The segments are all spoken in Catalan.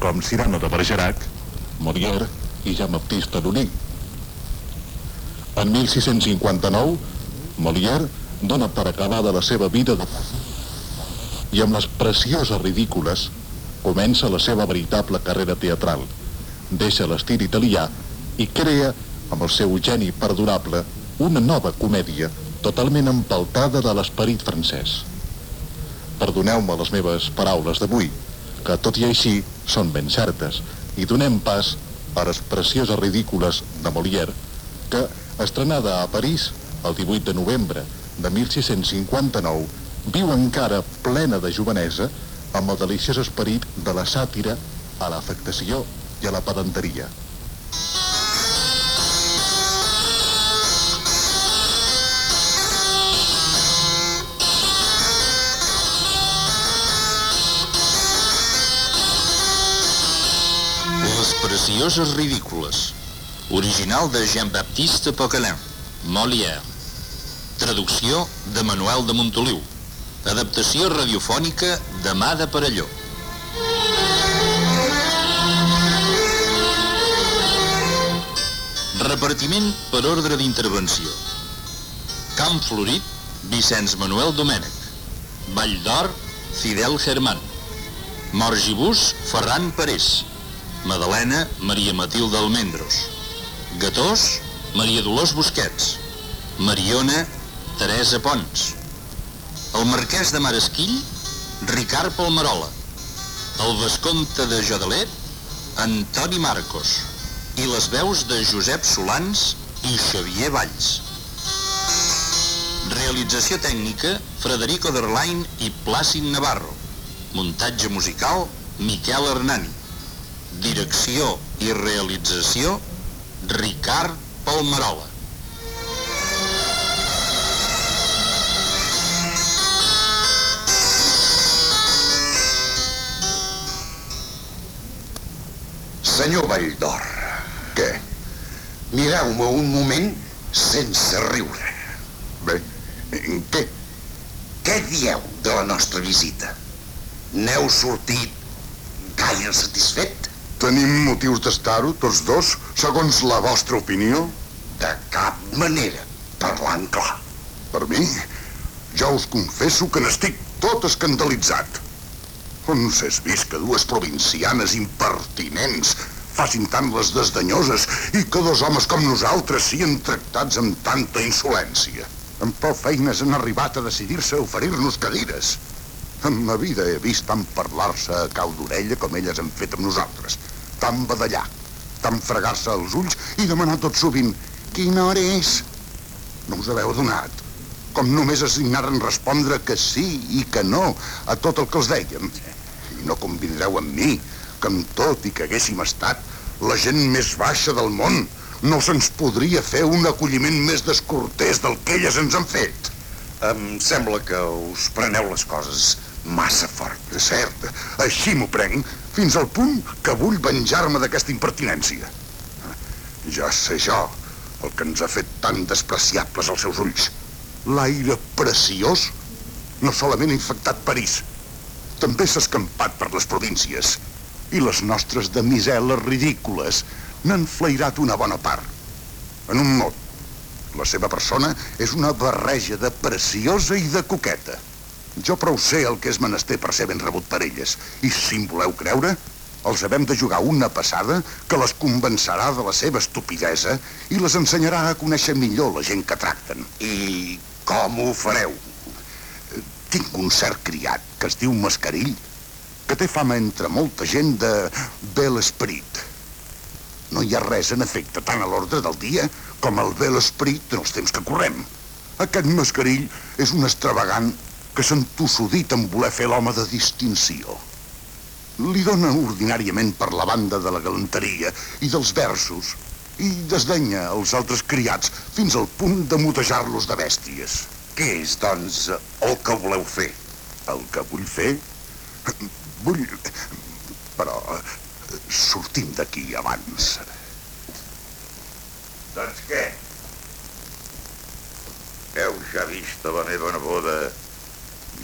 com Cirano de Bergerac, Molière i Jean-Baptiste Lully. En 1659, Molière dona per acabada la seva vida de i amb les precioses ridícules comença la seva veritable carrera teatral. Deixa l'estil italià i crea, amb el seu geni perdurable, una nova comèdia totalment empaltada de l'esperit francès. Perdoneu-me les meves paraules d'avui, que tot i així són ben certes, i donem pas a les precioses ridícules de Molière, que, estrenada a París el 18 de novembre de 1659, viu encara plena de jovenesa amb el deliciós esperit de la sàtira a l'afectació i a la pedanteria. Les precioses ridícules. Original de Jean-Baptiste Poquelin. Molière. Traducció de Manuel de Montoliu. Adaptació radiofònica de Mà de Parelló. Repartiment per ordre d'intervenció. Camp Florit, Vicenç Manuel Domènech. Vall d'Or, Fidel Germán. Morgibús, Ferran Parés. Madalena, Maria Matilde Almendros. Gatós, Maria Dolors Busquets. Mariona, Teresa Pons. El marquès de Maresquill, Ricard Palmerola. El vescomte de Jodelet, Antoni Marcos. I les veus de Josep Solans i Xavier Valls. Realització tècnica, Frederico Derlain i Plàcid Navarro. Muntatge musical, Miquel Hernani. Direcció i realització, Ricard Palmerola. Senyor Valldor, què? Mireu-me un moment sense riure. Bé, què? Què dieu de la nostra visita? N'heu sortit gaire satisfet? Tenim motius d'estar-ho, tots dos, segons la vostra opinió? De cap manera, parlant clar. Per mi, jo us confesso que n'estic tot escandalitzat. On s'és vist que dues provincianes impertinents facin tant les desdanyoses i que dos homes com nosaltres siguin tractats amb tanta insolència. Amb prou feines han arribat a decidir-se a oferir-nos cadires. En ma vida he vist tant parlar-se a cau d'orella com elles han fet amb nosaltres. Tant badallar, tant fregar-se els ulls i demanar tot sovint quina hora és. No us haveu donat. Com només assignaren respondre que sí i que no a tot el que els dèiem. I no convindreu amb mi que amb tot i que haguéssim estat la gent més baixa del món no se'ns podria fer un acolliment més descortés del que elles ens han fet. Em sembla que us preneu les coses massa fort. És cert, així m'ho prenc, fins al punt que vull venjar-me d'aquesta impertinència. Ja sé jo el que ens ha fet tan despreciables als seus ulls. L'aire preciós no solament ha infectat París, també s'ha escampat per les províncies. I les nostres damiseles ridícules n'han flairat una bona part. En un mot, la seva persona és una barreja de preciosa i de coqueta. Jo prou sé el que és menester per ser ben rebut per elles. I si em voleu creure, els havem de jugar una passada que les convencerà de la seva estupidesa i les ensenyarà a conèixer millor la gent que tracten. I com ho fareu? Tinc un cert criat que es diu Mascarill, que té fama entre molta gent de bel esperit. No hi ha res en efecte tant a l'ordre del dia com el bel esperit en els temps que correm. Aquest Mascarill és un extravagant que s'ha entossudit en voler fer l'home de distinció. Li dona ordinàriament per la banda de la galanteria i dels versos i desdenya els altres criats fins al punt de mutejar-los de bèsties. Què és, doncs, el que voleu fer? El que vull fer? Vull... Però sortim d'aquí abans. Doncs què? Heu ja vist la meva neboda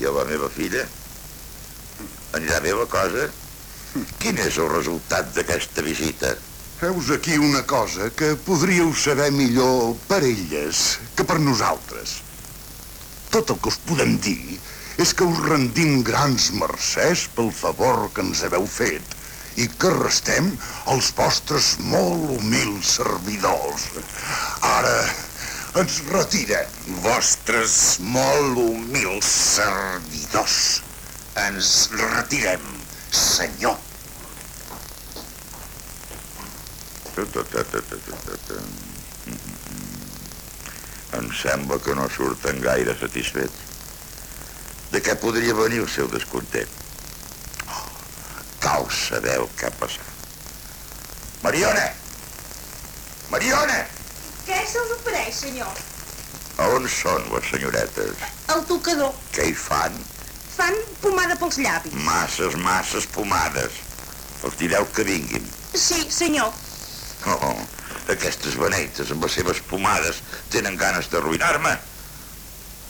i a la meva filla? Anirà bé la cosa? Quin és el resultat d'aquesta visita? Heus aquí una cosa que podríeu saber millor per elles que per nosaltres. Tot el que us podem dir és que us rendim grans mercès pel favor que ens haveu fet i que restem els vostres molt humils servidors. Ara ens retirem. Vostres molt humils servidors. Ens retirem, senyor. Em sembla que no surten gaire satisfets. De què podria venir el seu descontent? Cal saber el que ha passat. Mariona! Mariona! Què se us ofereix, senyor? On són les senyoretes? El tocador. Què hi fan? Fan pomada pels llavis. Masses, masses pomades. Els direu que vinguin. Sí, senyor. Oh, aquestes beneites amb les seves pomades tenen ganes d'arruïnar-me.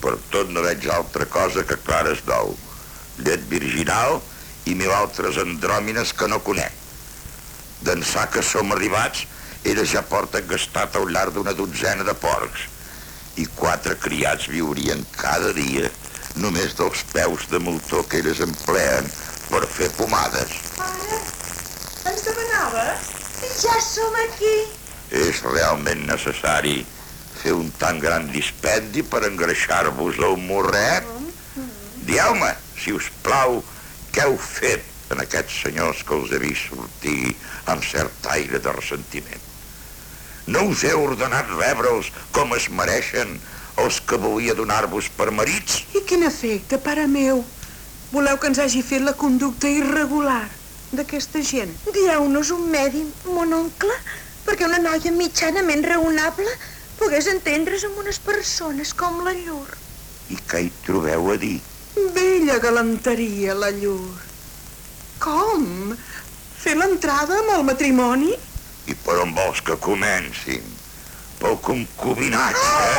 Per tot no veig altra cosa que clares d'ou, llet virginal i mil altres andròmines que no conec. D'ençà que som arribats, ella ja porta gastat al llarg d'una dotzena de porcs i quatre criats viurien cada dia només dels peus de moltó que elles empleen per fer pomades. Ara, ens demanava? Ja som aquí. És realment necessari fer un tan gran dispendi per engreixar-vos el morret? Dieu-me, si us plau, què heu fet en aquests senyors que els he vist sortir amb cert aire de ressentiment? No us he ordenat rebre'ls com es mereixen els que volia donar-vos per marits? I quin efecte, pare meu? Voleu que ens hagi fet la conducta irregular d'aquesta gent? Dieu-nos un medi, mon oncle, perquè una noia mitjanament raonable pogués entendre's amb unes persones com la Llur. I què hi trobeu a dir? Bella galanteria, la llur. Com? Fer l'entrada amb el matrimoni? I per on vols que comencin? Pel concubinatge?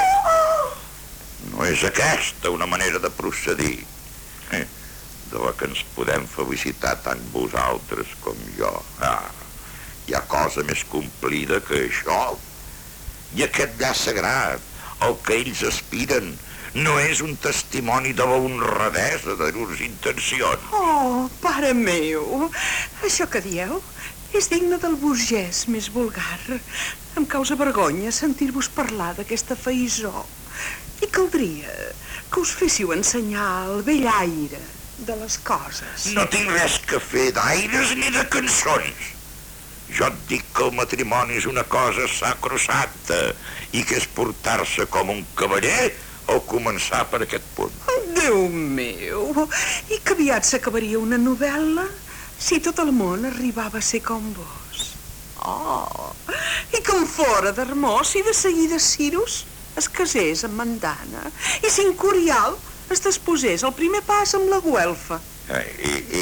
No és aquesta una manera de procedir. Eh, De la que ens podem felicitar tant vosaltres com jo. Ah, hi ha cosa més complida que això. I aquest llaç sagrat, el que ells aspiren, no és un testimoni de la honradesa de llurs intencions. Oh, pare meu, això que dieu és digne del burgès més vulgar. Em causa vergonya sentir-vos parlar d'aquesta feïsó. I caldria que us féssiu ensenyar el vell aire de les coses. No tinc res que fer d'aires ni de cançons. Jo et dic que el matrimoni és una cosa sacrosanta i que és portar-se com un cavaller o començar per aquest punt. Déu meu, i que aviat s'acabaria una novel·la si tot el món arribava a ser com vos. Oh, i com fora d'Hermós i de seguida Cirus es casés amb Mandana i Cincorial es desposés el primer pas amb la Guelfa. Eh, I, i,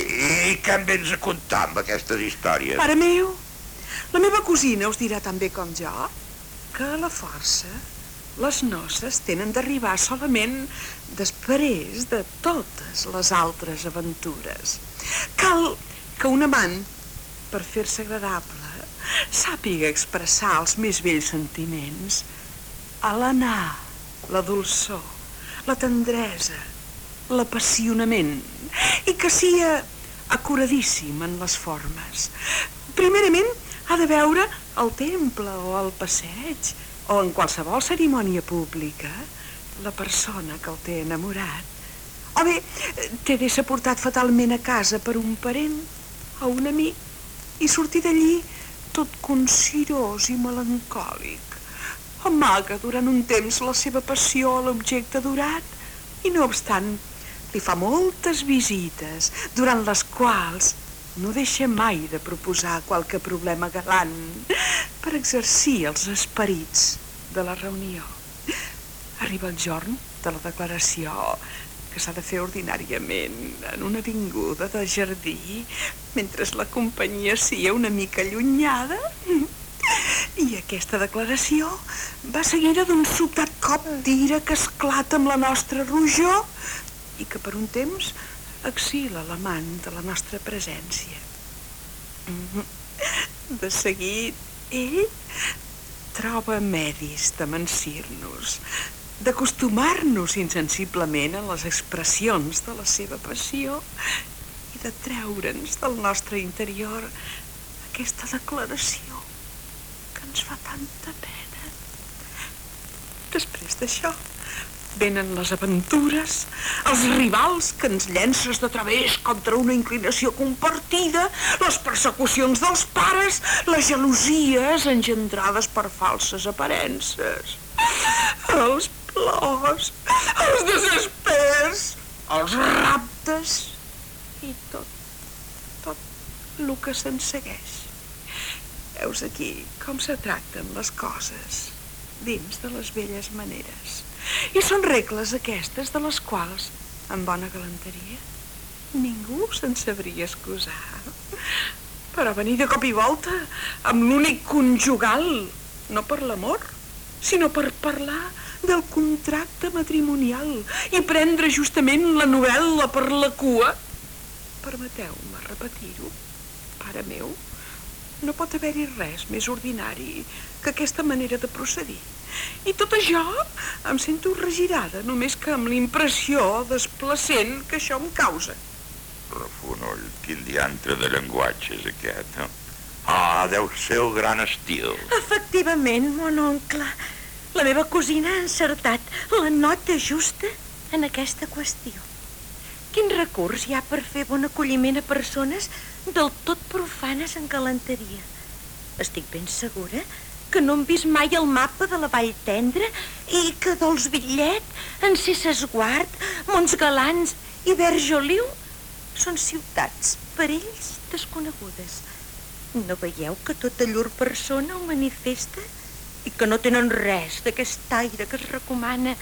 i què em vens a contar amb aquestes històries? Pare meu, la meva cosina us dirà tan bé com jo que a la força les noces tenen d'arribar solament després de totes les altres aventures. Cal que un amant, per fer-se agradable, sàpiga expressar els més vells sentiments a l'anar, la dolçor, la tendresa, l'apassionament i que sia acuradíssim en les formes. Primerament, ha de veure al temple o al passeig o en qualsevol cerimònia pública la persona que el té enamorat. O bé, té d'ésser portat fatalment a casa per un parent o un amic i sortir d'allí tot consirós i melancòlic. Amaga durant un temps la seva passió a l'objecte adorat i, no obstant, li fa moltes visites, durant les quals no deixa mai de proposar qualque problema galant per exercir els esperits de la reunió. Arriba el jorn de la declaració que s'ha de fer ordinàriament en una avinguda de jardí mentre la companyia sia una mica allunyada. I aquesta declaració va seguida d'un sobtat cop d'ira que esclata amb la nostra rojor i que per un temps exila l'amant de la nostra presència. De seguit, ell troba medis de mansir-nos, d'acostumar-nos insensiblement a les expressions de la seva passió i de treure'ns del nostre interior aquesta declaració que ens fa tanta pena. Després d'això, venen les aventures, els rivals que ens llences de través contra una inclinació compartida, les persecucions dels pares, les gelosies engendrades per falses aparences, els plors, els desespers, els raptes i tot, tot el que se'n segueix. Veus aquí com se tracten les coses dins de les velles maneres. I són regles aquestes de les quals, amb bona galanteria, ningú se'n sabria excusar. Però venir de cop i volta amb l'únic conjugal, no per l'amor, sinó per parlar del contracte matrimonial i prendre justament la novel·la per la cua. Permeteu-me repetir-ho, pare meu, no pot haver-hi res més ordinari que aquesta manera de procedir. I tot això em sento regirada, només que amb l'impressió desplacent que això em causa. Refonoll, quin diantre de llenguatge és aquest, eh? Ah, deu ser el gran estil. Efectivament, mon oncle. La meva cosina ha encertat la nota justa en aquesta qüestió. Quin recurs hi ha per fer bon acolliment a persones del tot profanes en galanteria? Estic ben segura que no hem vist mai el mapa de la Vall Tendra i que Dols Bitllet, Encesses Guard, Galants i Verjoliu són ciutats per ells desconegudes. No veieu que tota llur persona ho manifesta i que no tenen res d'aquest aire que es recomana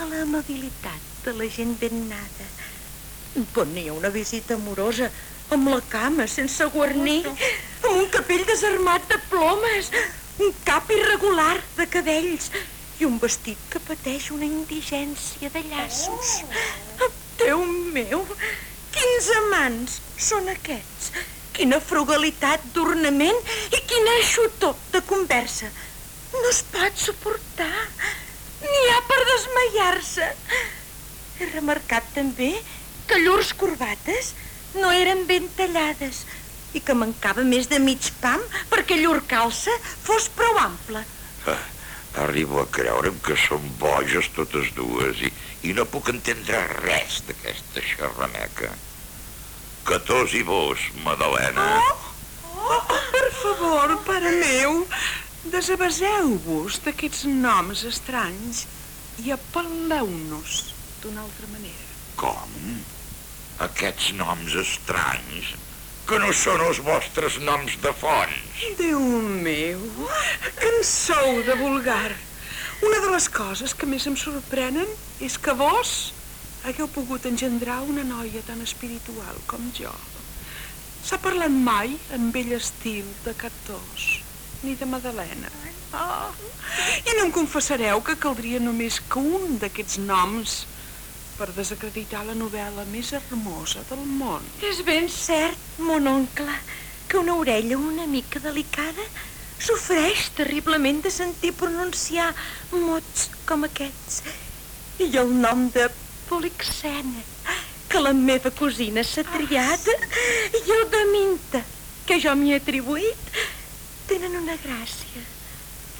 a l'amabilitat de la gent ben nada. Però n'hi ha una visita amorosa amb la cama sense guarnir, amb un capell desarmat de plomes, un cap irregular de cabells i un vestit que pateix una indigència de llaços. Oh. Déu meu, quins amants són aquests? Quina frugalitat d'ornament i quina aixutó de conversa. No es pot suportar. N'hi ha per desmaiar-se. He remarcat també que llurs corbates no eren ben tallades, i que mancava més de mig pam perquè llur calça fos prou ample. Ah, arribo a creure'm que són boges totes dues i, i no puc entendre res d'aquesta xerrameca. Que tos i vos, Madalena. Oh, oh, per favor, pare meu, desabaseu-vos d'aquests noms estranys i apel·leu-nos d'una altra manera. Com? Aquests noms estranys que no són els vostres noms de fonts. Déu meu, que en sou de vulgar. Una de les coses que més em sorprenen és que vos hagueu pogut engendrar una noia tan espiritual com jo. S'ha parlat mai en vell estil de Catós, ni de Madalena. Oh, I no em confessareu que caldria només que un d'aquests noms per desacreditar la novel·la més hermosa del món. És ben cert, mon oncle, que una orella una mica delicada sofreix terriblement de sentir pronunciar mots com aquests. I el nom de Polixena, que la meva cosina s'ha triat, i el de Minta, que jo m'hi he atribuït, tenen una gràcia,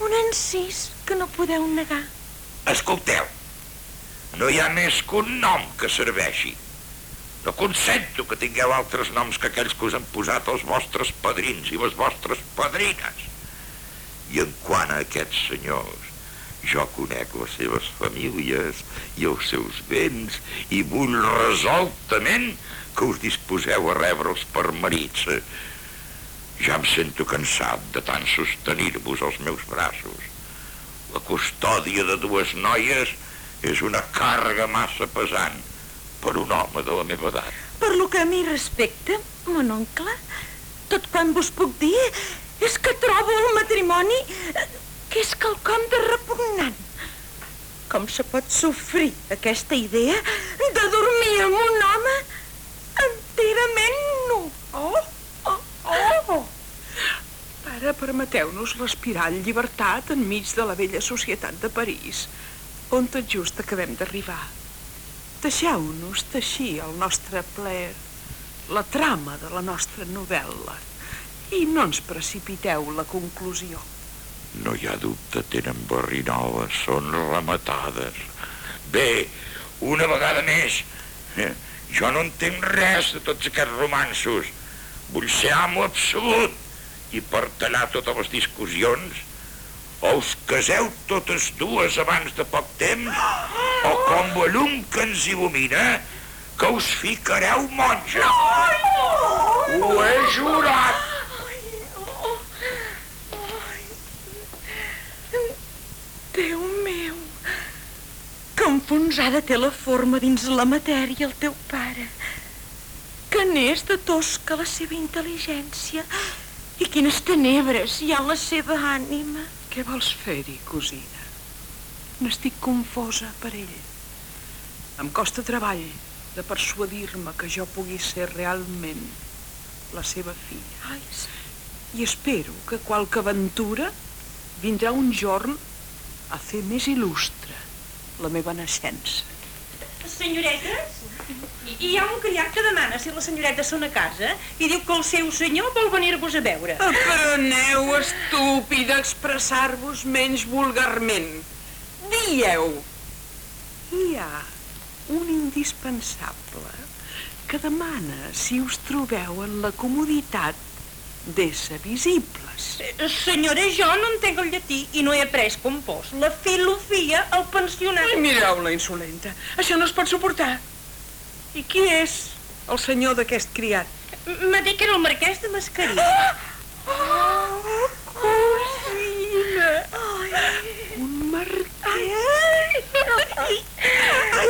un encís que no podeu negar. Escolteu, no hi ha més que un nom que serveixi. No consento que tingueu altres noms que aquells que us han posat els vostres padrins i les vostres padrines. I en quant a aquests senyors, jo conec les seves famílies i els seus béns i vull resoltament que us disposeu a rebre'ls per marits. Ja em sento cansat de tant sostenir-vos als meus braços. La custòdia de dues noies és una càrrega massa pesant per un home de la meva edat. Per lo que a mi respecta, mon oncle, tot quan vos puc dir és que trobo el matrimoni que és quelcom de repugnant. Com se pot sofrir aquesta idea de dormir amb un home enterament nu? Oh, oh, oh! ara permeteu-nos respirar en llibertat enmig de la vella societat de París, on tot just acabem d'arribar. Deixeu-nos teixir el nostre plaer, la trama de la nostra novel·la, i no ens precipiteu la conclusió. No hi ha dubte, tenen barrinoles, són rematades. Bé, una vegada més, eh, jo no entenc res de tots aquests romansos. Vull ser amo absolut i per tallar totes les discussions o us caseu totes dues abans de poc temps o com la llum que ens il·lumina que us ficareu monja. Ho he jurat. Déu meu, que enfonsada té la forma dins la matèria el teu pare. Que n'és de tosca la seva intel·ligència i quines tenebres hi ha en la seva ànima. Què vols fer-hi, cosina? N'estic confosa per ell. Em costa treball de persuadir-me que jo pugui ser realment la seva filla. Ai, sí. I espero que qualque aventura vindrà un jorn a fer més il·lustre la meva naixença. Senyoretes, hi- hi ha un criat que demana si les senyoretes són a casa i diu que el seu senyor vol venir-vos a veure. Apreneu, estúpid, a expressar-vos menys vulgarment. Dieu, hi ha un indispensable que demana si us trobeu en la comoditat d'ésser visibles. Eh, Senyora, jo no entenc el llatí i no he après compost. La filofia al pensionat. Ai, mireu la insolenta. Això no es pot suportar. I qui és el senyor d'aquest criat? M'ha dit que era el marquès de Mascarí. Oh, cosina! Un marquès! Ai,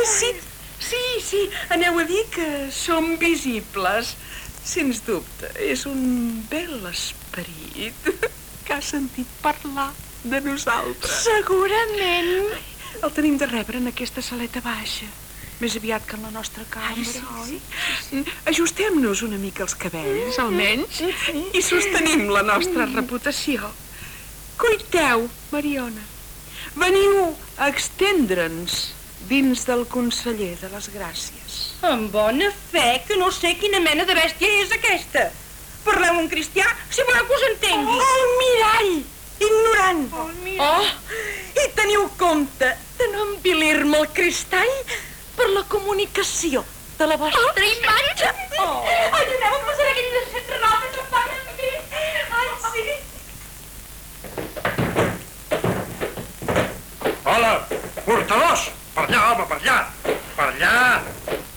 sí, sí, sí, aneu a dir que som visibles. Sens dubte, és un bel esperit que ha sentit parlar de nosaltres. Segurament. El tenim de rebre en aquesta saleta baixa, més aviat que en la nostra cambra, oi? Ajustem-nos una mica els cabells, almenys, i sostenim la nostra reputació. Cuiteu, Mariona. Veniu a extendre'ns dins del conseller de les gràcies. Amb bona fe, que no sé quina mena de bèstia és aquesta. Parleu en cristià, si voleu que us entengui. El mirall! Ignorant! Oh, mira. Oh, i teniu compte de no envilir-me el cristall per la comunicació de la vostra imatge. Oh. Ai, aneu a posar aquelles set rodes a part de mi. Ai, sí. Hola, portadors! Per allà, home, per allà! Per allà!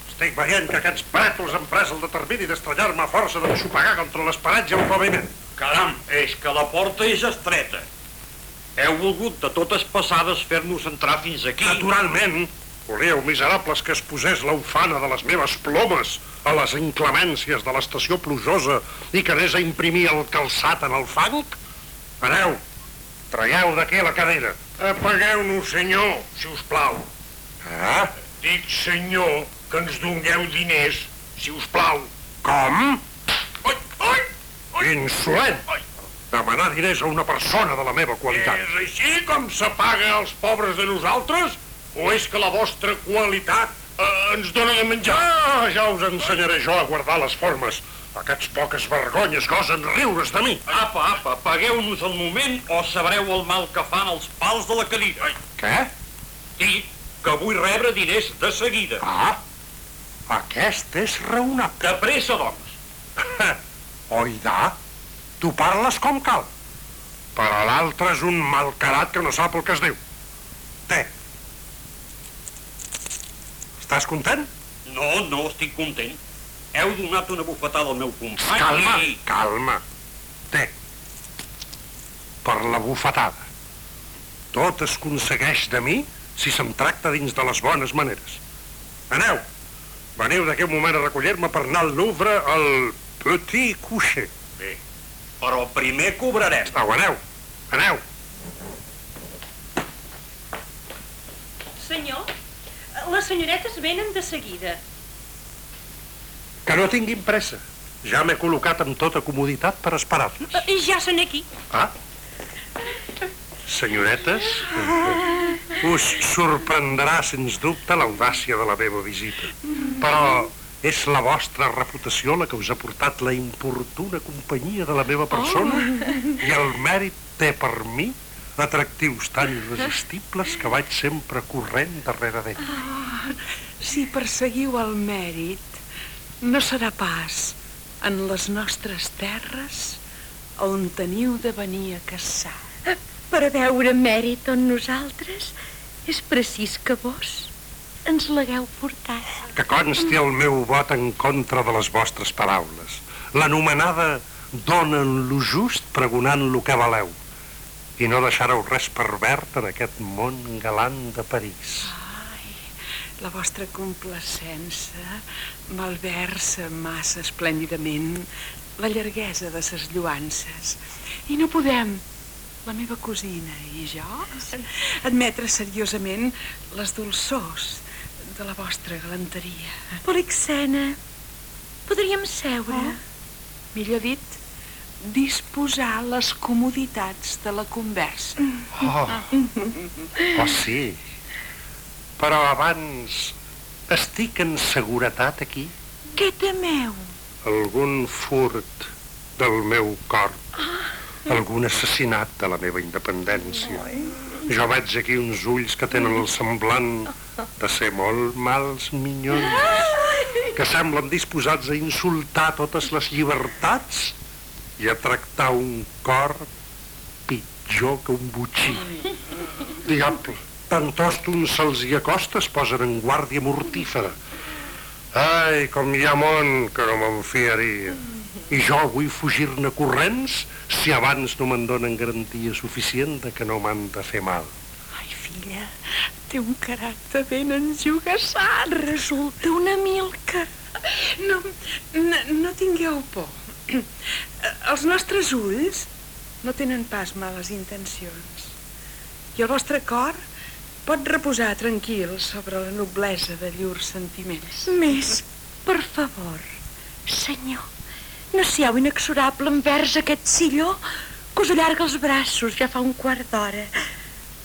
Estic veient que aquests brètols han pres el determini d'estranyar-me a força d'enxupegar contra les parets i el paviment. Caram, és que la porta és estreta. Heu volgut de totes passades fer-nos entrar fins aquí. Naturalment, volíeu, miserables, que es posés la ufana de les meves plomes a les inclemències de l'estació plujosa i que anés a imprimir el calçat en el fang? Aneu, traieu d'aquí la cadira. Apagueu-nos, senyor, si us plau. Ah? Dic, senyor, que ens dongueu diners, si us plau. Com? Oi, oi, oi. Insolent! Oi. Demanar diners a una persona de la meva qualitat. És així com s'apaga als pobres de nosaltres? O és que la vostra qualitat eh, ens dona de menjar? Ah, ja us ensenyaré jo a guardar les formes. Aquests poques vergonyes gosen riures de mi. Apa, apa, pagueu-nos el moment o sabreu el mal que fan els pals de la cadira. Què? Dic que vull rebre diners de seguida. Ah, aquest és raonable. De pressa, doncs. Oidà, tu parles com cal. Però l'altre és un malcarat que no sap el que es diu. Té. Estàs content? No, no estic content. Heu donat una bufetada al meu company Calma, i... calma. Té. Per la bufetada. Tot es aconsegueix de mi si se'm tracta dins de les bones maneres. Aneu. Veniu d'aquí un moment a recollir-me per anar al Louvre al Petit Coucher. Bé, però primer cobrarem. Au, aneu. Aneu. Senyor, les senyoretes venen de seguida. Que no tinguin pressa. Ja m'he col·locat amb tota comoditat per esperar-los. Eh, Ja són aquí. Ah? Senyoretes, us sorprendrà, sens dubte, l'audàcia de la meva visita. Però és la vostra reputació la que us ha portat la importuna companyia de la meva persona i el mèrit té per mi atractius tan irresistibles que vaig sempre corrent darrere d'ell. Si perseguiu el mèrit, no serà pas en les nostres terres on teniu de venir a caçar. Per a veure mèrit on nosaltres és precís que vos ens l'hagueu portat. Que consti el meu vot en contra de les vostres paraules. L'anomenada donen lo just pregonant lo que valeu i no deixareu res per verd en aquest món galant de París. La vostra complacència malversa massa esplèndidament la llarguesa de ses lluances. I no podem, la meva cosina i jo, admetre seriosament les dolçors de la vostra galanteria. Polixena, podríem seure? Millor dit, disposar les comoditats de la conversa. Oh, oh sí. Però abans estic en seguretat aquí? Què temeu? Algun furt del meu cor. Algun assassinat de la meva independència. Jo veig aquí uns ulls que tenen el semblant de ser molt mals minyons, que semblen disposats a insultar totes les llibertats i a tractar un cor pitjor que un botxí. Diable, tan tòston se'ls hi acosta es posen en guàrdia mortífera. Ai, com hi ha món que no me'n fiaria. I jo vull fugir-ne corrents si abans no me'n donen garantia suficient de que no m'han de fer mal. Ai, filla, té un caràcter ben enjugassat. Resulta una milca. No, no, no tingueu por. Els nostres ulls no tenen pas males intencions. I el vostre cor pot reposar tranquil sobre la noblesa de llurs sentiments. Més, per favor, senyor, no siau inexorable envers aquest silló que us allarga els braços ja fa un quart d'hora.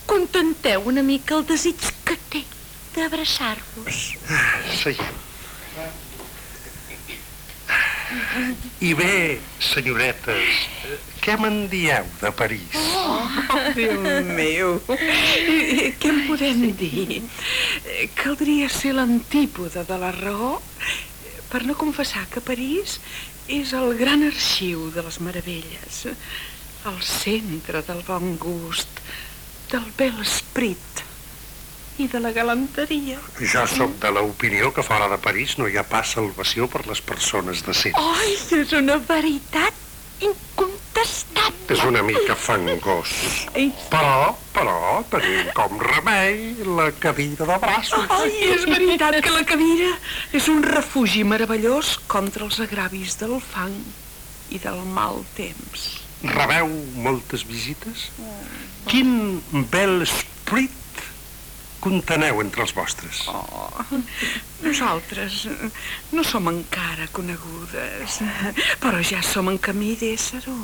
Contenteu una mica el desig que té d'abraçar-vos. Seiem. I bé, senyoretes, què me'n dieu de París? Déu meu, què en podem dir? Caldria ser l'antípoda de la raó per no confessar que París és el gran arxiu de les meravelles, el centre del bon gust, del bel esprit i de la galanteria. Jo sóc de l'opinió que fora de París no hi ha pas salvació per les persones decents. Ai, és una veritat incontestable. És una mica fangós. Però, però, tenim com remei la cadira de braços. Ai, és veritat que la cadira és un refugi meravellós contra els agravis del fang i del mal temps. Rebeu moltes visites? Quin bel esprit conteneu entre els vostres? Oh, nosaltres no som encara conegudes, però ja som en camí d'ésser-ho.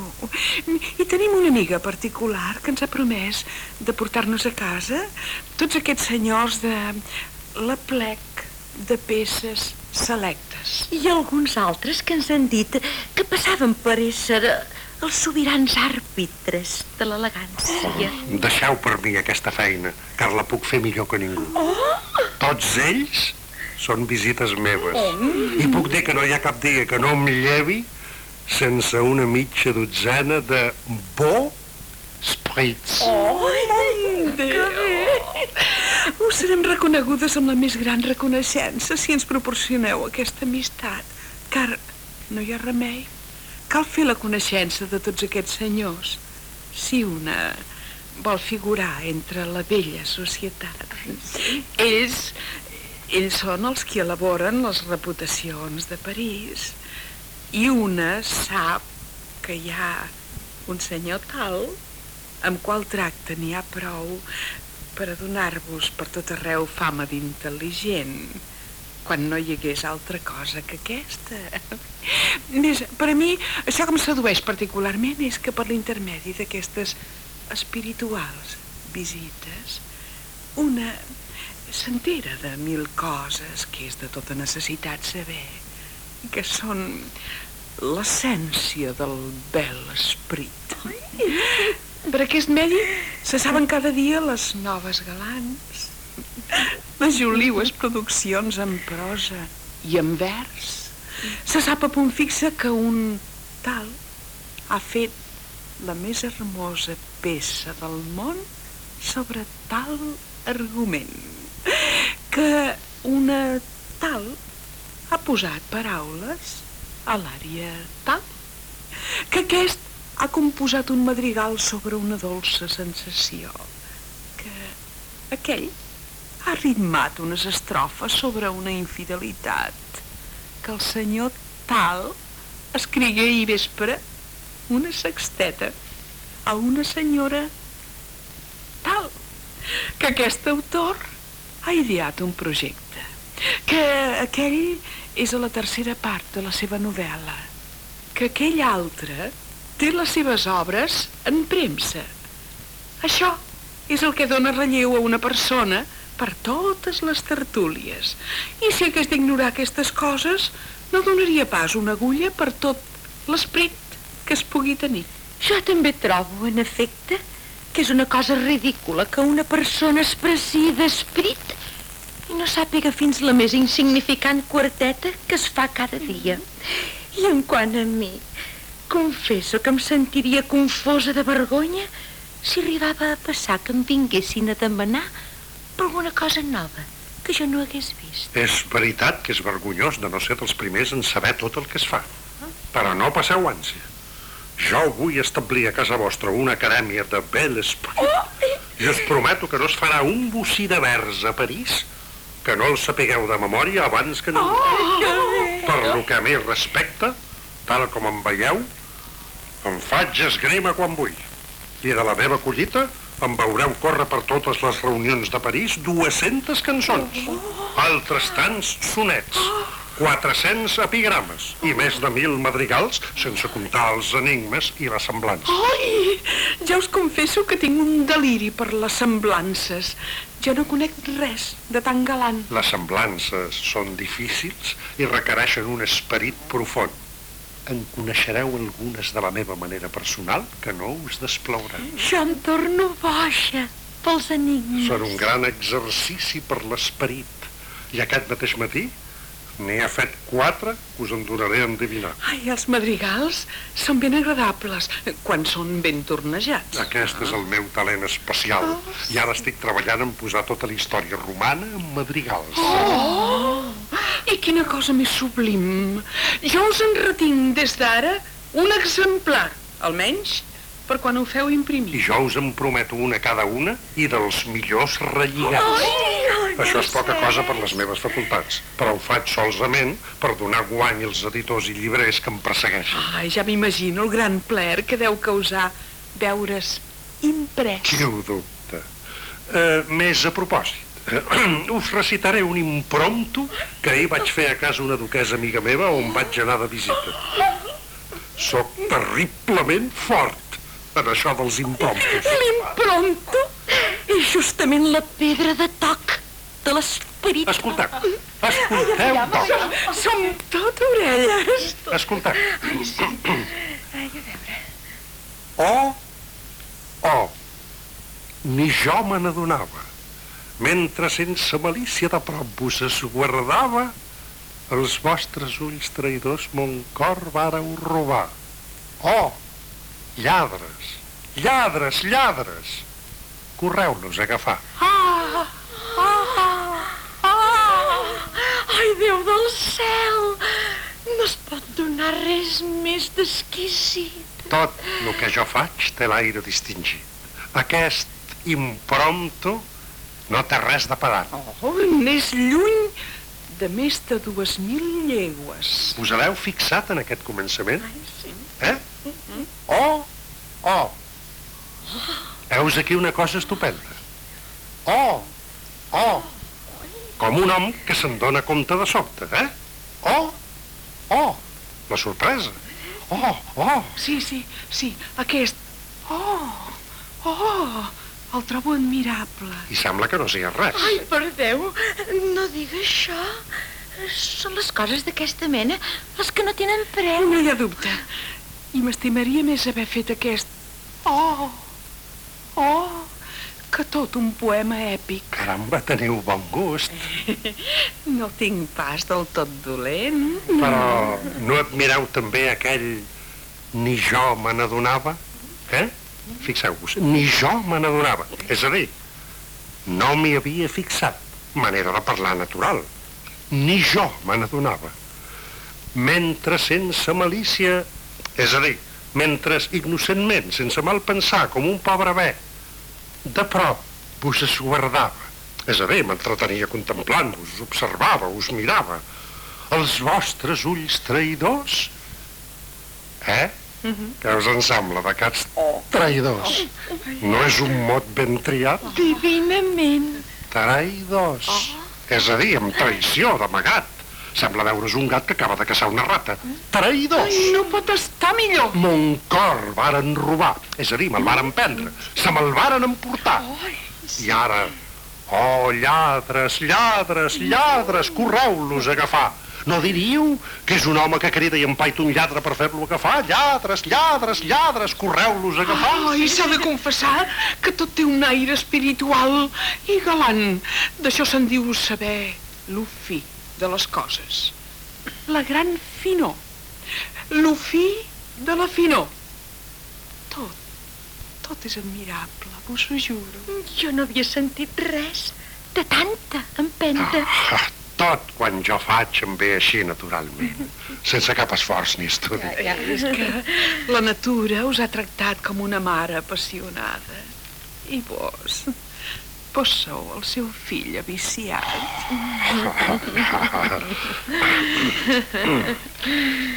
I tenim una amiga particular que ens ha promès de portar-nos a casa tots aquests senyors de la plec de peces selectes. I alguns altres que ens han dit que passaven per ésser els sobirans àrbitres de l'elegància. Deixeu per mi aquesta feina, car la puc fer millor que ningú. Tots ells són visites meves. I puc dir que no hi ha cap dia que no em llevi sense una mitja dotzena de bo sprits. Us serem reconegudes amb la més gran reconeixença si ens proporcioneu aquesta amistat, car no hi ha remei. Cal fer la coneixença de tots aquests senyors si una vol figurar entre la vella societat. Ells, ells són els que elaboren les reputacions de París i una sap que hi ha un senyor tal amb qual tracte n'hi ha prou per a donar-vos per tot arreu fama d'intel·ligent quan no hi hagués altra cosa que aquesta. Més, per a mi, això que em sedueix particularment és que per l'intermedi d'aquestes espirituals visites, una s'entera de mil coses que és de tota necessitat saber, que són l'essència del bel esperit. Per aquest medi se saben cada dia les noves galants, les joliues produccions en prosa i en vers. Se sap a punt fixe que un tal ha fet la més hermosa peça del món sobre tal argument que una tal ha posat paraules a l'àrea tal que aquest ha composat un madrigal sobre una dolça sensació que aquell ha ritmat unes estrofes sobre una infidelitat. Que el senyor tal escrigué ahir vespre una sexteta a una senyora tal que aquest autor ha ideat un projecte que aquell és a la tercera part de la seva novel·la que aquell altre té les seves obres en premsa. Això és el que dona relleu a una persona per totes les tertúlies i si hagués d'ignorar aquestes coses no donaria pas una agulla per tot l'esperit que es pugui tenir Jo també trobo, en efecte, que és una cosa ridícula que una persona es preci d'esperit i no sàpiga fins la més insignificant quarteta que es fa cada dia. I en quant a mi, confesso que em sentiria confosa de vergonya si arribava a passar que em vinguessin a demanar per alguna cosa nova que jo no hagués vist. És veritat que és vergonyós de no ser dels primers en saber tot el que es fa. Però no passeu ànsia. Jo vull establir a casa vostra una acadèmia de bell esperit. I us prometo que no es farà un bocí de vers a París que no el sapigueu de memòria abans que ningú. Per lo que a mi respecta, tal com em veieu, em faig esgrima quan vull. I de la meva collita em veureu córrer per totes les reunions de París 200 cançons, altres tants sonets, 400 epigrames i més de mil madrigals, sense comptar els enigmes i les semblances. Ai, ja us confesso que tinc un deliri per les semblances. Jo no conec res de tan galant. Les semblances són difícils i requereixen un esperit profund. En coneixereu algunes de la meva manera personal que no us desplouran. Jo em torno boja pels enigmes. Són un gran exercici per l'esperit. I aquest mateix matí n'he fet quatre que us en donaré a endevinar. Ai, els madrigals són ben agradables quan són ben tornejats. Aquest és el meu talent especial. I ara estic treballant en posar tota la història romana en madrigals. Oh! I quina cosa més sublim. Jo us en retinc des d'ara un exemplar, almenys, per quan ho feu imprimir. I jo us en prometo una cada una i dels millors relligats. Ai, Això és poca cosa per les meves facultats, però ho faig solsament per donar guany als editors i llibrers que em persegueixen. Ai, ja m'imagino el gran plaer que deu causar veure's imprès. Qui ho dubta? Uh, més a propòsit, us recitaré un impromptu que ahir vaig fer a casa una duquesa amiga meva on vaig anar de visita. Soc terriblement fort en això dels impromptus. L'impronto és justament la pedra de toc de l'esperit. Escolteu, escolteu, doncs. Som tot orelles. Escolteu. Ai, a veure. Oh, oh, ni jo me n'adonava. Mentre sense malícia de prop vos esguardava, els vostres ulls traïdors mon cor vareu robar. Oh, lladres, lladres, lladres, correu-los a agafar. Ah, ah, ah, ai, Déu del cel! No es pot donar res més d'exquisit. Tot el que jo faig té l'aire distingit. Aquest impromptu no té res de pedant. Oh, n'és lluny de més de dues mil llegües. Us l'heu fixat en aquest començament? Ai, sí. Eh? Oh, oh. Heus aquí una cosa estupenda. Oh, oh. com un home que se'n dona compte de sobte, eh? Oh, oh, la sorpresa. Oh, oh, Sí, sí, sí, aquest. Oh, oh, el trobo admirable. i sembla que no sigui res. Ai, per Déu, no digues això. Són les coses d'aquesta mena les que no tenen preu. No hi ha dubte. I m'estimaria més haver fet aquest... Oh, oh, tot un poema èpic. Caramba, teniu bon gust. No tinc pas del tot dolent. Però no admireu també aquell ni jo me n'adonava? Eh? Fixeu-vos, ni jo me n'adonava. És a dir, no m'hi havia fixat. Manera de parlar natural. Ni jo me n'adonava. Mentre sense malícia, és a dir, mentre innocentment, sense mal pensar, com un pobre bé, de prop vos esguardava. És a dir, m'entretenia contemplant-vos, us observava, us mirava. Els vostres ulls traïdors? Eh? Què us en sembla d'aquests traïdors? No és un mot ben triat? Divinament. Traïdors. És a dir, amb traïció, d'amagat. Sembla veure's un gat que acaba de caçar una rata. Traïdors. No pot estar millor. Mon cor varen robar, és a dir, me'l varen prendre, se me'l varen emportar. I ara, oh, lladres, lladres, lladres, correu-los a agafar. No diríeu que és un home que crida i empaita un lladre per fer-lo agafar? Lladres, lladres, lladres, correu-los a agafar. Ai, s'ha de confessar que tot té un aire espiritual i galant. D'això se'n diu saber lo fi de les coses. La gran finor. Lo fi de la finor. Tot, tot és admirable, vos ho juro. Jo no havia sentit res de tanta empenta. Ah, tot quan jo faig em ve així naturalment, sense cap esforç ni estudi. És que la natura us ha tractat com una mare apassionada. I vos, vos sou el seu fill aviciat.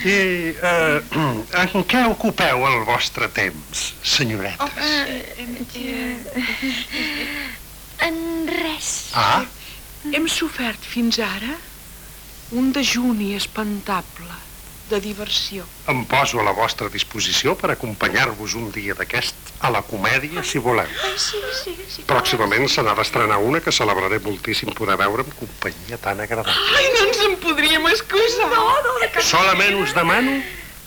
I eh, en què ocupeu el vostre temps, senyoretes? En res. Ah, Hem sofert fins ara un dejuni espantable de diversió. em poso a la vostra disposició per acompanyar-vos un dia d'aquest a la comèdia, si voleu. Ai, sí, sí, sí. Pròximament se n'ha d'estrenar una que celebraré moltíssim poder veure amb companyia tan agradable. Ai, no ens en podríem excusar. No, no, de cap... Solament us demano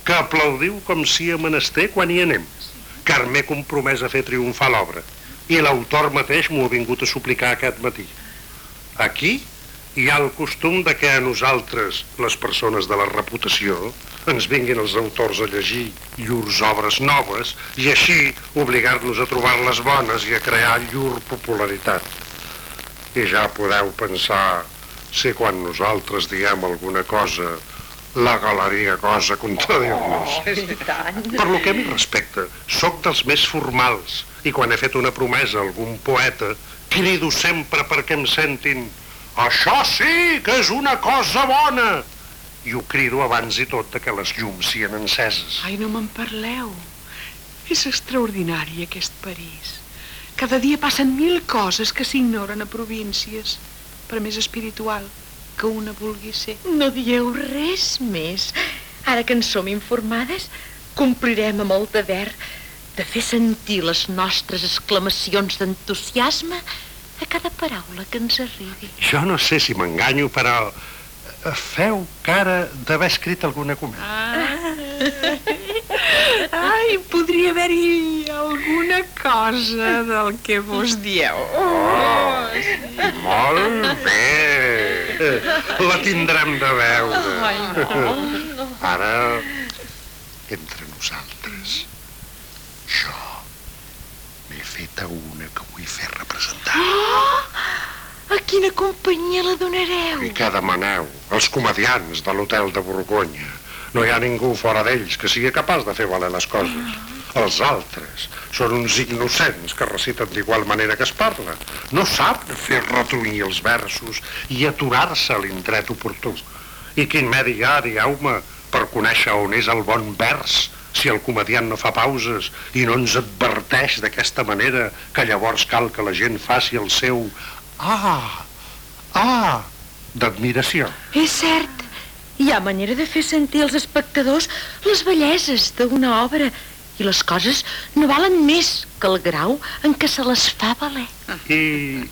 que aplaudiu com si a menester quan hi anem, car m'he compromès a fer triomfar l'obra. I l'autor mateix m'ho ha vingut a suplicar aquest matí. Aquí hi ha el costum de que a nosaltres, les persones de la reputació, ens vinguin els autors a llegir llurs obres noves i així obligar-nos a trobar-les bones i a crear llur popularitat. I ja podeu pensar si quan nosaltres diem alguna cosa la galeria cosa contradiu-nos. Per lo que a mi respecta, sóc dels més formals i quan he fet una promesa a algun poeta, crido sempre perquè em sentin això sí que és una cosa bona! I ho crido abans i tot de que les llums siguin enceses. Ai, no me'n parleu. És extraordinari aquest París. Cada dia passen mil coses que s'ignoren a províncies, per més espiritual que una vulgui ser. No dieu res més. Ara que en som informades, complirem amb el deber de fer sentir les nostres exclamacions d'entusiasme a cada paraula que ens arribi. Jo no sé si m'enganyo, però eh, feu cara d'haver escrit alguna comèdia. Ai, podria haver-hi alguna cosa del que vos dieu. Molt bé! La tindrem de veure. Ai, no, no. Ara, entre nosaltres, jo m'he feta una vull fer representar. A quina companyia la donareu? I què demaneu? Els comedians de l'hotel de Borgonya. No hi ha ningú fora d'ells que sigui capaç de fer valer les coses. Els altres són uns innocents que reciten d'igual manera que es parla. No saben fer retruir els versos i aturar-se a l'indret oportú. I quin medi hi ha, dieu-me, per conèixer on és el bon vers si el comediant no fa pauses i no ens adverteix d'aquesta manera que llavors cal que la gent faci el seu Ah, Ah, d'admiració. És cert. Hi ha manera de fer sentir als espectadors les belleses d'una obra i les coses no valen més que el grau en què se les fa valer. I,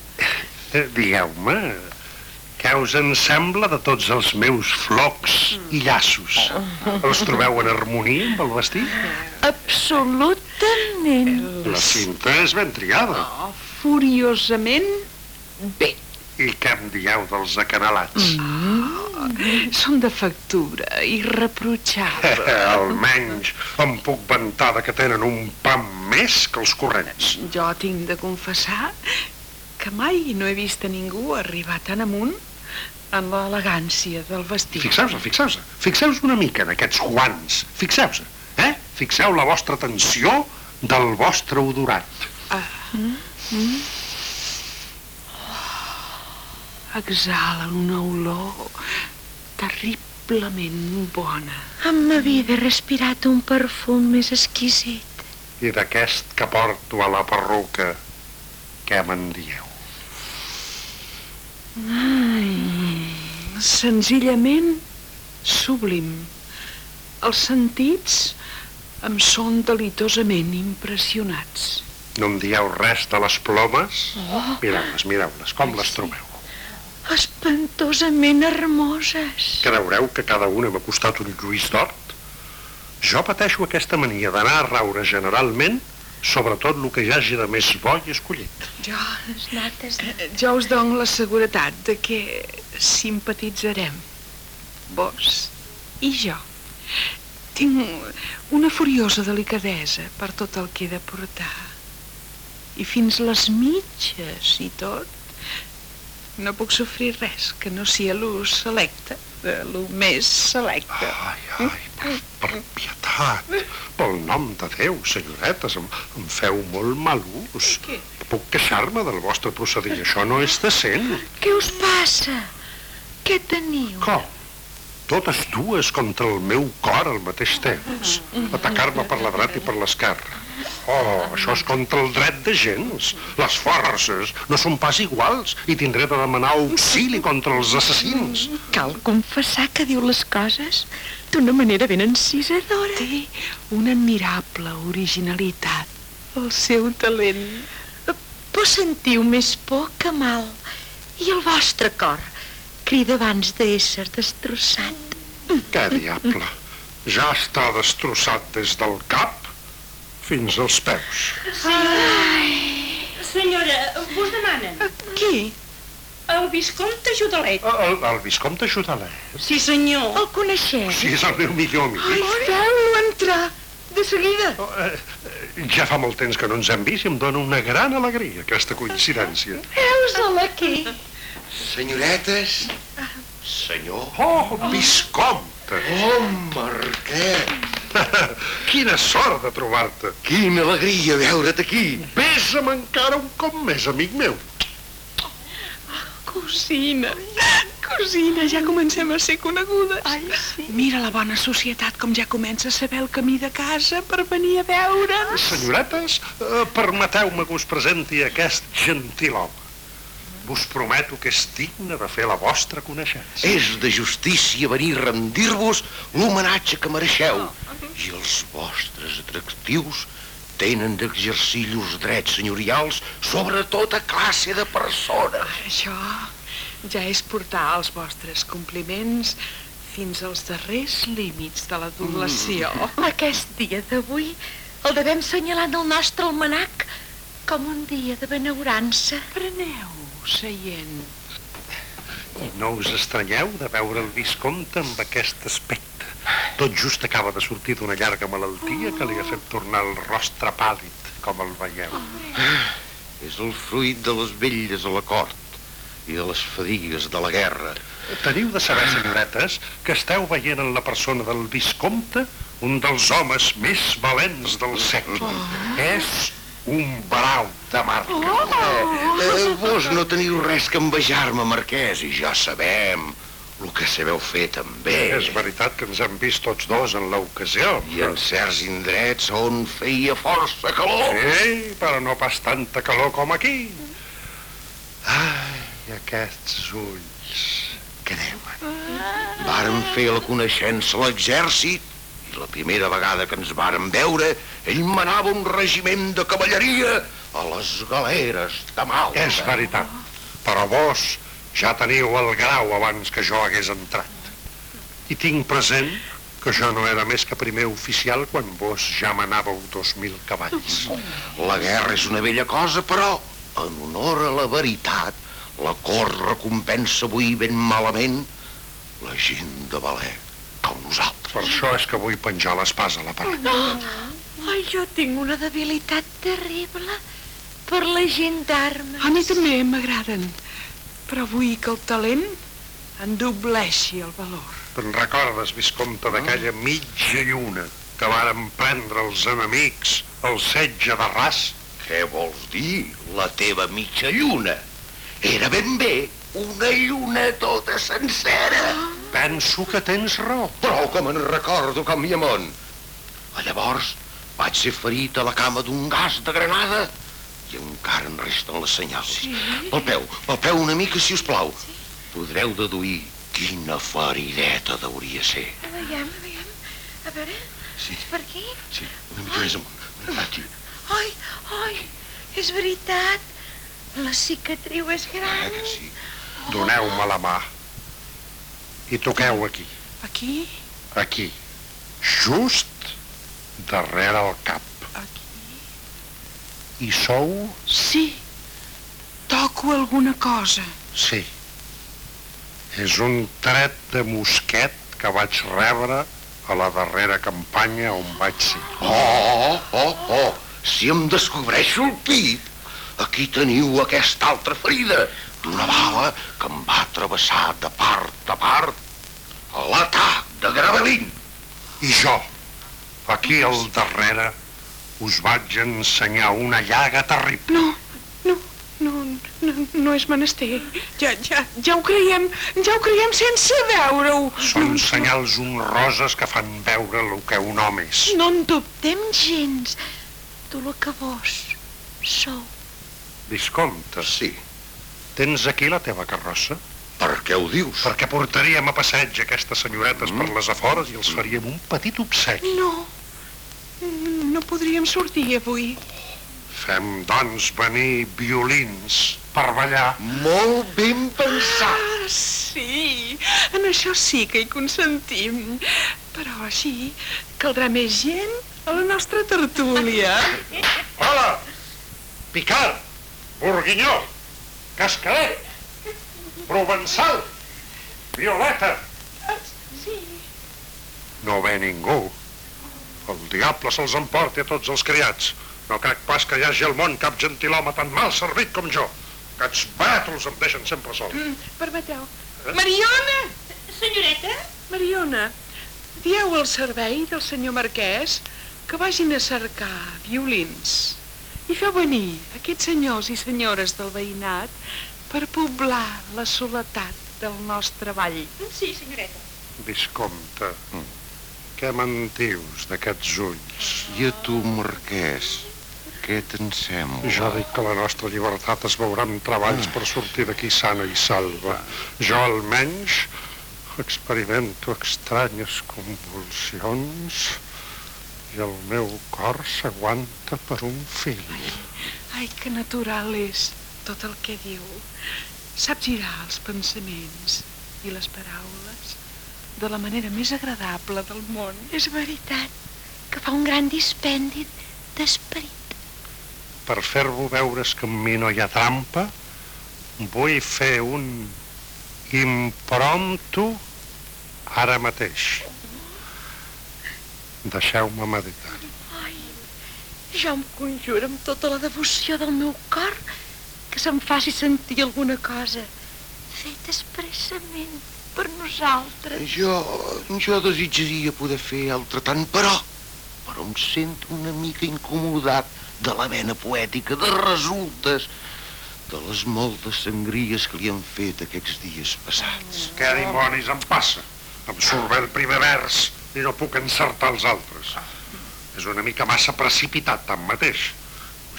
eh, digueu-me, què us en sembla de tots els meus flocs i llaços? Els trobeu en harmonia amb el vestit? Absolutament. La cinta és ben triada. Furiosament bé. I què em dieu dels acanalats? Són de factura, irreprotxable. Almenys em puc vantar de que tenen un pam més que els corrents. Jo tinc de confessar que mai no he vist a ningú arribar tan amunt en l'elegància del vestit. Fixeu-se, fixeu-se. Fixeu-vos una mica en aquests guants. Fixeu-se, eh? Fixeu la vostra atenció del vostre odorat. Exhala una olor terriblement bona. En ma vida he respirat un perfum més exquisit. I d'aquest que porto a la perruca, què me'n dieu? Senzillament sublim. Els sentits em són delitosament impressionats. No em dieu res de les plomes? Mireu-les, mireu-les, com les trobeu? Espantosament hermoses. Creureu que cada una m'ha costat un lluís d'hort? Jo pateixo aquesta mania d'anar a raure generalment sobretot el que hi hagi de més bo i escollit. Jo, Les notes de... jo us dono la seguretat de que simpatitzarem. Vos i jo. Tinc una furiosa delicadesa per tot el que he de portar. I fins les mitges i tot, no puc sofrir res que no sia l'ús selecte, de lo més selecte. Ai, ai, per, per pietat, pel nom de Déu, senyoretes, em, em feu molt mal ús. Què? Puc queixar-me del vostre procedir, això no és decent. Què us passa? Què teniu? Com? Totes dues contra el meu cor al mateix temps. Atacar-me per la dreta i per l'esquerra. Oh, això és contra el dret de gens. Les forces no són pas iguals i tindré de demanar auxili contra els assassins. Cal confessar que diu les coses d'una manera ben encisadora. Té una admirable originalitat. El seu talent. Vos sentiu més por que mal. I el vostre cor crida abans d'ésser destrossat. Què diable? Ja està destrossat des del cap fins als peus. Senyora, vos demanen. Qui? El viscomte Judalet. El, el viscomte Judalet. Sí, senyor. El coneixeu? Sí, és el meu millor amic. Ai, feu-lo entrar. De seguida. Oh, eh, Ja fa molt temps que no ens hem vist i em dona una gran alegria aquesta coincidència. Heus-el aquí. Senyoretes, senyor, Oh, viscomte! oh, Marquet, Quina sort de trobar-te! quina alegria veure't aquí. Besa'm encara un cop més, amic meu. Cosina. Cosina, ja comencem a ser conegudes. Ai, sí. Mira la bona societat com ja comença a saber el camí de casa per venir a veure'ns. Senyoretes, eh, permeteu-me que us presenti aquest gentil home. Vos prometo que és digne de fer la vostra coneixença. És de justícia venir a rendir-vos l'homenatge que mereixeu. I els vostres atractius tenen d'exercir llurs drets senyorials sobre tota classe de persona. Això ja és portar els vostres compliments fins als darrers límits de l'adulació. Aquest dia d'avui el devem senyalar en el nostre almanac com un dia de benaurança. Preneu seient. I no us estranyeu de veure el viscomte amb aquest aspecte. Tot just acaba de sortir d'una llarga malaltia que li ha fet tornar el rostre pàl·lid, com el veieu. És el fruit de les velles a la cort i de les fadigues de la guerra. Teniu de saber, senyoretes, que esteu veient en la persona del viscomte un dels homes més valents del segle. És un brau de marca. Eh, vos no teniu res que envejar-me, marquès, i ja sabem el que sabeu fer també. És veritat que ens hem vist tots dos en l'ocasió. I en certs indrets on feia força calor. Sí, però no pas tanta calor com aquí. I aquests ulls, què deuen? Vàrem fer la coneixença a l'exèrcit la primera vegada que ens vàrem veure, ell manava un regiment de cavalleria a les galeres de Malta. És veritat, però vos ja teniu el grau abans que jo hagués entrat. I tinc present que jo no era més que primer oficial quan vos ja manàveu dos mil cavalls. La guerra és una vella cosa, però, en honor a la veritat, la cort recompensa avui ben malament la gent de valer com nosaltres. Per això és que vull penjar l'espasa a la paret. Ai, jo tinc una debilitat terrible per la gent d'armes. A mi també m'agraden, però vull que el talent endobleixi el valor. Te'n recordes, Viscomte, d'aquella mitja lluna que varen prendre els enemics al setge de Ras? Què vols dir, la teva mitja lluna? Era ben bé una lluna tota sencera. Penso que tens raó. Però com en recordo com i amont. A llavors vaig ser ferit a la cama d'un gas de granada i encara en resten les senyals. Sí? Pel peu, pel peu una mica, si us plau. Podreu deduir quina ferideta deuria ser. A veiem, a veiem. A veure, Sí, és per aquí? sí, una mica més amunt. Aquí. Ai, ai, és veritat. La cicatriu és Ah, gran. que sí. Doneu-me la mà. I toqueu aquí, Aquí, aquí, just darrere el cap. aquí. I sou? Sí, toco alguna cosa. Sí. És un tret de mosquet que vaig rebre a la darrera campanya on vaig ser. Oh, oh, oh, si em descobreixo el pit, aquí teniu aquesta altra ferida d'una bala que em va travessar de part a part a l'atac de Gravelín. I jo, aquí al darrere, us vaig ensenyar una llaga terrible. No, no, no, no, no és menester. Ja, ja, ja ho creiem, ja ho creiem sense veure-ho. Són senyals honroses que fan veure el que un home és. No en dubtem gens. Tu el que vos sou. Viscomte, Sí, tens aquí la teva carrossa? per què ho dius? Perquè portaríem a passeig aquestes senyoretes per les afores i els faríem un petit obsequi. No, no podríem sortir avui. Fem, doncs, venir violins per ballar. Molt ben pensat. Ah, sí, en això sí que hi consentim. Però així caldrà més gent a la nostra tertúlia. Hola! Picard! Bourguinyó! Cascadet! Provençal! Violeta! Sí. No ve ningú. El diable se'ls emporti a tots els criats. No crec pas que hi hagi al món cap gentilhome tan mal servit com jo. Aquests bàtols em deixen sempre sol. Mm, permeteu. Mariona! Senyoreta? Mariona, dieu al servei del senyor Marquès que vagin a cercar violins i feu venir aquests senyors i senyores del veïnat per poblar la soledat del nostre vall. Sí, senyoreta. Viscomte, què me'n dius d'aquests ulls? I a tu, Marquès, què te'n sembla? Jo dic que la nostra llibertat es veurà amb treballs per sortir d'aquí sana i salva. Jo, almenys, experimento estranyes convulsions i el meu cor s'aguanta per un fil. Ai, que natural és tot el que diu. Sap girar els pensaments i les paraules de la manera més agradable del món. És veritat que fa un gran dispendi d'esperit. Per fer-vos veure's que en mi no hi ha trampa, vull fer un impromptu ara mateix. Deixeu-me meditar. Ai, jo em conjuro amb tota la devoció del meu cor que se'm faci sentir alguna cosa feta expressament per nosaltres. Jo, jo desitjaria poder fer altre tant, però, però em sento una mica incomodat de la vena poètica, de resultes, de les moltes sangries que li han fet aquests dies passats. Què dimonis em passa? Em surt bé el primer vers i no puc encertar els altres. És una mica massa precipitat, tanmateix.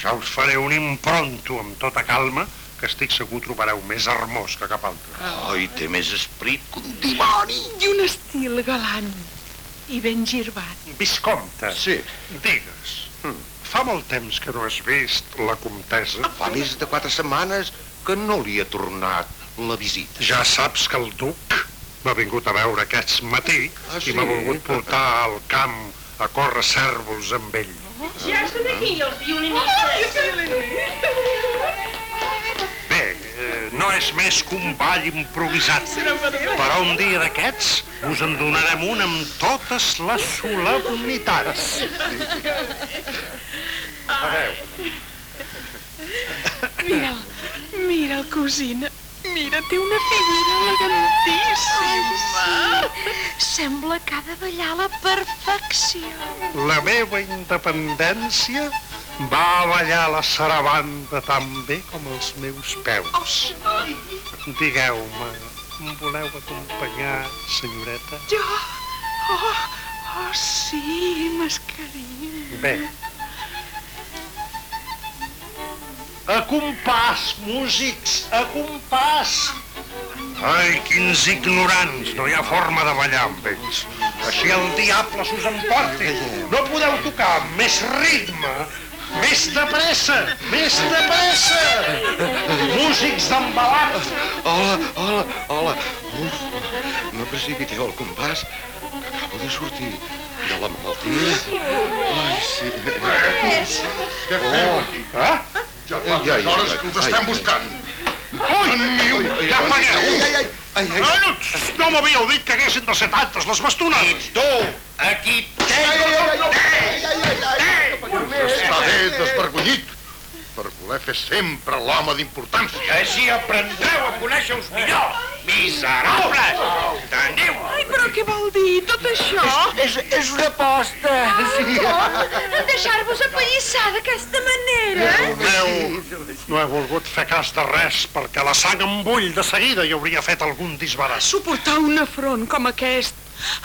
Ja us faré un impronto amb tota calma que estic segur trobareu més hermós que cap altre. Ai, té més esperit que un dimoni. I un estil galant i ben girbat. Viscomte, Sí, digues, fa molt temps que no has vist la comtessa? fa més de quatre setmanes que no li ha tornat la visita. Ja saps que el duc m'ha vingut a veure aquest matí Ah, i sí? m'ha volgut portar al camp a córrer cèrvols amb ell. Ja són aquí els violinistes. Bé, eh, no és més que un ball improvisat, però un dia d'aquests us en donarem un amb totes les solemnitats. Adéu. Mira'l, mira'l, cosina. Mira, té una figura elegantíssima. Sembla que ha de ballar a la perfecció. La meva independència va a ballar la sarabanda tan bé com els meus peus. Digueu-me, em voleu acompanyar, senyoreta? Jo? Oh, oh sí, mascarilla. Bé. A compàs, músics, a compàs! Ai, quins ignorants, no hi ha forma de ballar amb ells. Així el diable s'us emporti. No podeu tocar amb més ritme, més de pressa, més de pressa! Músics d'embalat! Hola, hola, hola. Uf, no precipiteu el compàs, que acabo de sortir de la malaltia. Ai, sí. Què feu aquí? Eh? Ja Ai, ai, tres hores ai, que us ai, estem ai. buscant. Ui, niu, ja pagueu! Ai, ai, ai, ai, ai. No m'havíeu dit que haguessin de ser tantes les bastonades. Tu, aquí Està bé, desvergonyit, per voler fer sempre l'home d'importància. Així aprendreu a conèixer-vos millor. Miserables! Teniu! Ai, però què vol dir tot això? És, és una aposta. Sí. Deixar-vos apallissar d'aquesta manera? Meu, no he volgut fer cas de res, perquè la sang em bull de seguida i hauria fet algun disbarat. Suportar un afront com aquest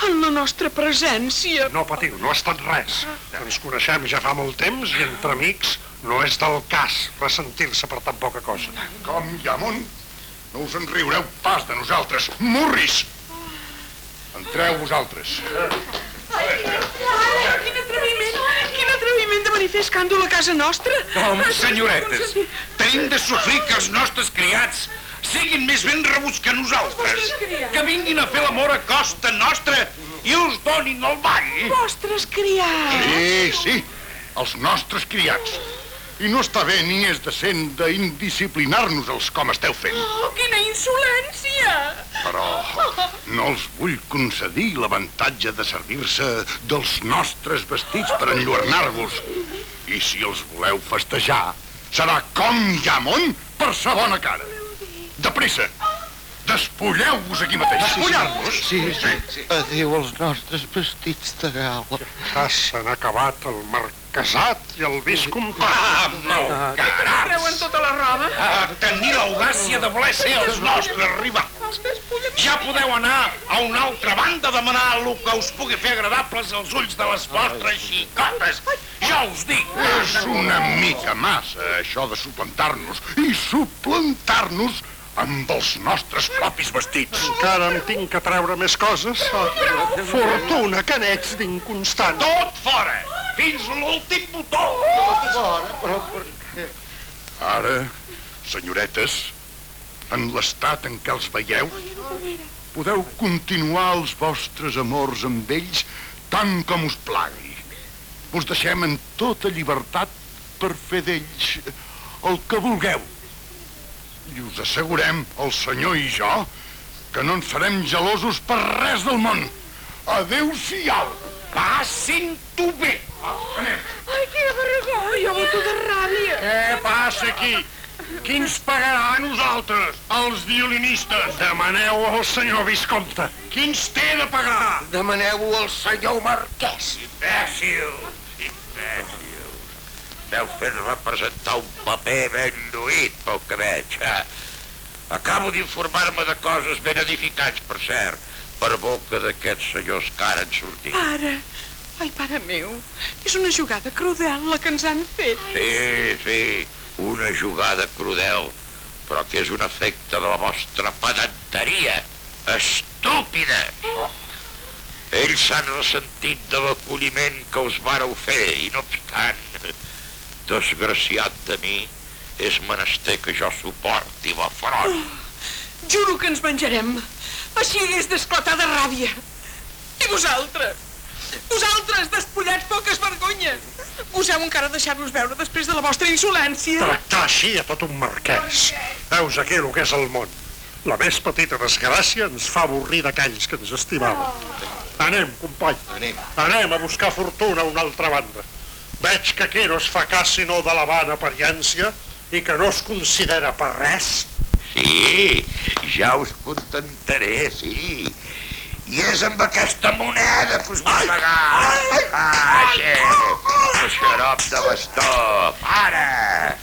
en la nostra presència. No patiu, no ha estat res. Ens coneixem ja fa molt temps i entre amics no és del cas ressentir-se per tan poca cosa. Com hi ha món? No us en riureu pas de nosaltres, murris! Entreu vosaltres. Quin atreviment! Quin atreviment de venir a fer escàndol a casa nostra! Com, senyoretes, tenim de sofrir que els nostres criats siguin més ben rebuts que nosaltres. Que vinguin a fer l'amor a costa nostra i us donin el ball. Vostres criats! Sí, sí, els nostres criats. I no està bé ni és decent d'indisciplinar-nos els com esteu fent. Oh, quina insolència! Però no els vull concedir l'avantatge de servir-se dels nostres vestits per enlluernar-vos. I si els voleu festejar, serà com hi ha món per sa bona cara. De pressa! Despulleu-vos aquí mateix! Despullar-vos! Sí, sí, sí. Adéu als nostres vestits de gala. Ja s'han acabat el marquesat i el viscomtat. Ah, meu caram! Treuen tota la roba? A tenir l'audàcia de voler ser els nostres rivals. Ja podeu anar a una altra banda a demanar el que us pugui fer agradables als ulls de les vostres xicotes. Ja us dic. És una mica massa, això de suplantar-nos i suplantar-nos amb els nostres propis vestits. Encara em tinc que treure més coses. Fortuna que n'ets d'inconstant. Tot fora! Fins l'últim botó! Ara, senyoretes, en l'estat en què els veieu, podeu continuar els vostres amors amb ells tant com us plagui. Us deixem en tota llibertat per fer d'ells el que vulgueu. I us assegurem, el senyor i jo, que no ens farem gelosos per res del món. Adéu-siau! Passin-t'ho bé! Ai, quina vergonya! Jo boto de ràbia. Què passa aquí? Qui ens pagarà a nosaltres, els violinistes? Demaneu al senyor Viscomte. Qui ens té de pagar? Demaneu-ho al senyor Marquès. Imbècil! Imbècil! Deu fer representar un paper ben lluït, pel que veig. eh? Acabo d'informar-me de coses ben edificants, per cert, per boca d'aquests senyors que ara han sortit. Pare, ai, pare meu, és una jugada crudel la que ens han fet. Sí, sí, una jugada crudel, però que és un efecte de la vostra pedanteria estúpida. Ells s'han ressentit de l'acolliment que us vareu fer i no obstant, desgraciat de mi, és menester que jo suporti la front. Juro que ens menjarem. Així és d'esclatar de ràbia. I vosaltres? Vosaltres, despullats poques vergonyes. Goseu encara deixar-nos veure després de la vostra insolència. Tractar així a tot un marquès. Veus aquí el que és el món. La més petita desgràcia ens fa avorrir d'aquells que ens estimaven. Anem, company. Anem. Anem a buscar fortuna a una altra banda. Veig que aquí no es fa cas sinó de la vana apariència i que no es considera per res. Sí, ja us contentaré, sí. I és amb aquesta moneda que us vull pagar. Ah, sí, el xarop de bastó, para.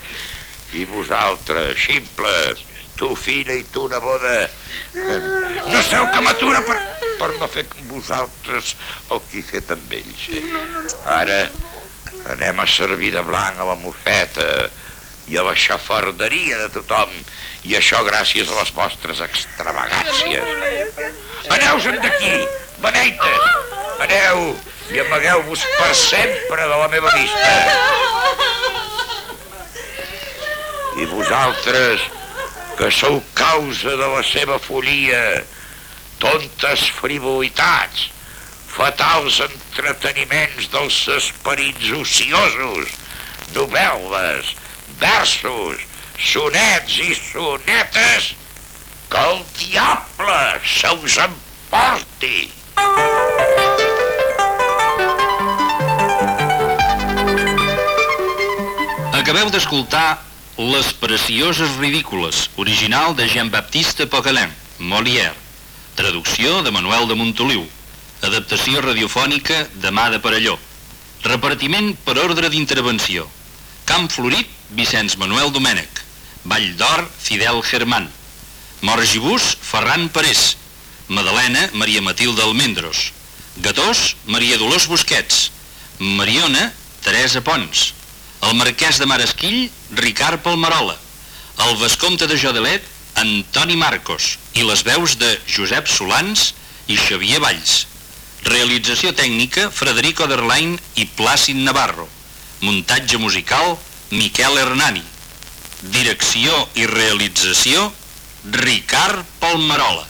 I vosaltres, ximples, tu fina i tu neboda, no sabeu que m'atura per, per no fer com vosaltres el que he fet amb ells. Ara anem a servir de blanc a la mofeta i a la xafarderia de tothom, i això gràcies a les vostres extravagàncies. Aneu-se'n d'aquí, beneites, aneu i amagueu-vos per sempre de la meva vista. I vosaltres, que sou causa de la seva folia, tontes frivolitats, fatals entreteniments dels esperits ociosos, novel·les, versos, sonets i sonetes, que el diable se us emporti. Acabeu d'escoltar Les precioses ridícules, original de Jean-Baptiste Poquelin, Molière. Traducció de Manuel de Montoliu. Adaptació radiofònica de Mà de Parelló. Repartiment per ordre d'intervenció. Camp Florit, Vicenç Manuel Domènech. Vall d'Or, Fidel Germán. Morgibús, Ferran Parés. Madalena, Maria Matilde Almendros. Gatós, Maria Dolors Busquets. Mariona, Teresa Pons. El marquès de Maresquill, Ricard Palmarola. El vescomte de Jodelet, Antoni Marcos. I les veus de Josep Solans i Xavier Valls. Realització tècnica, Frederico Derlain i Plàcid Navarro. Muntatge musical, Miquel Hernani. Direcció i realització, Ricard Palmarola.